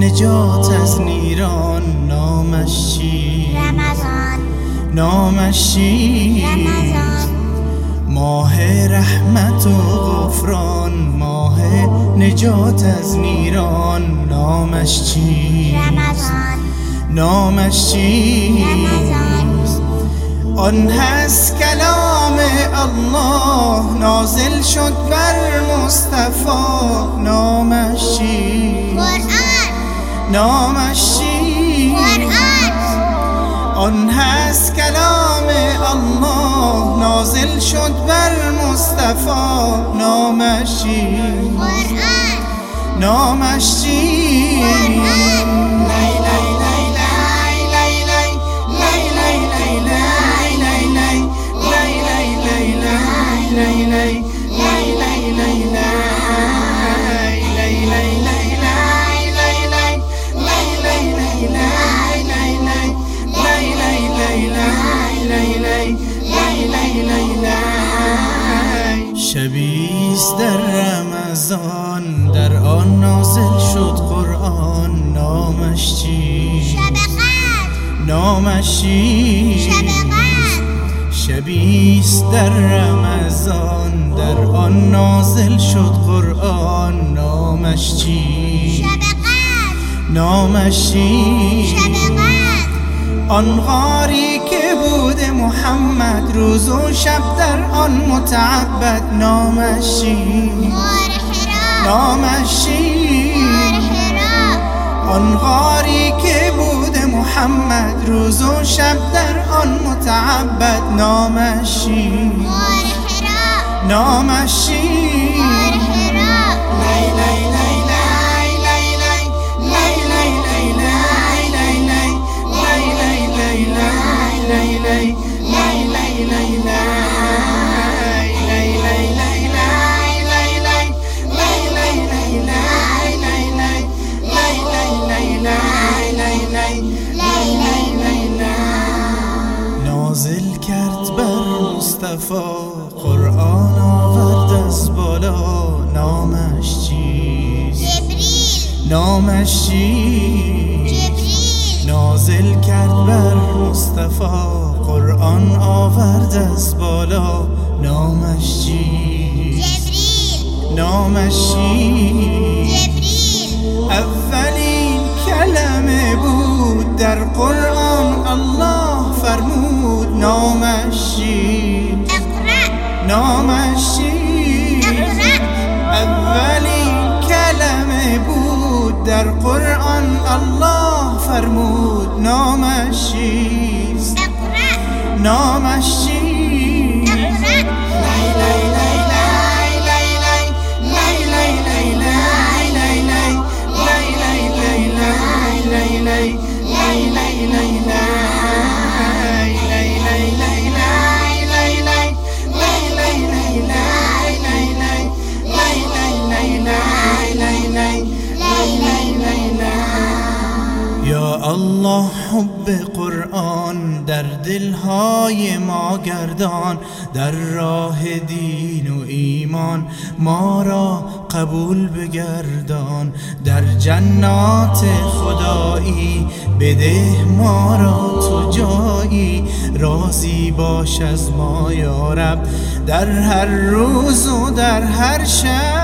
نجات از نیران نامش چی رمضان. نامش چی ماه رحمت و غفران ماه نجات از نیران نامش چی رمضان. نامش چی آن هست کلام الله نازل شد بر مصطفی. نامش چی نامش آن هست کلام الله نازل شد بر مصطفی. نامش نامش شبیست در رمضان در آن نازل شد قرآن نامش چی؟ شب نامش چی؟ شبیست در رمضان در آن نازل شد قرآن نامش چی؟ نامش چی؟ آن غاری بود محمد روز و شب در آن متعبد نامش چی غار حرا نامش چی غار حرا آن غاری که بود محمد روز و شب در آن متعبد نامش چی غار حرا نامش مصطفی قرآن آورد از بالا. نامش چیست؟ جبریل. نامش چیست؟ جبریل. نازل کرد بر مصطفی قرآن آورد از بالا. نامش چیست؟ جبریل. نامش چیست؟ جبریل. اولین کلمه بود در قرآن. الله فرمود نامش چیست اقرأ اولین کلمه بود در قرآن الله فرمود نامش چیست نامش چیست اقرأ یا الله حب قرآن در دلهای ما گردان در راه دین و ایمان ما را قبول بگردان. در جنات خدایی بده ما را تو جایی راضی باش از ما یا رب. در هر روز و در هر شب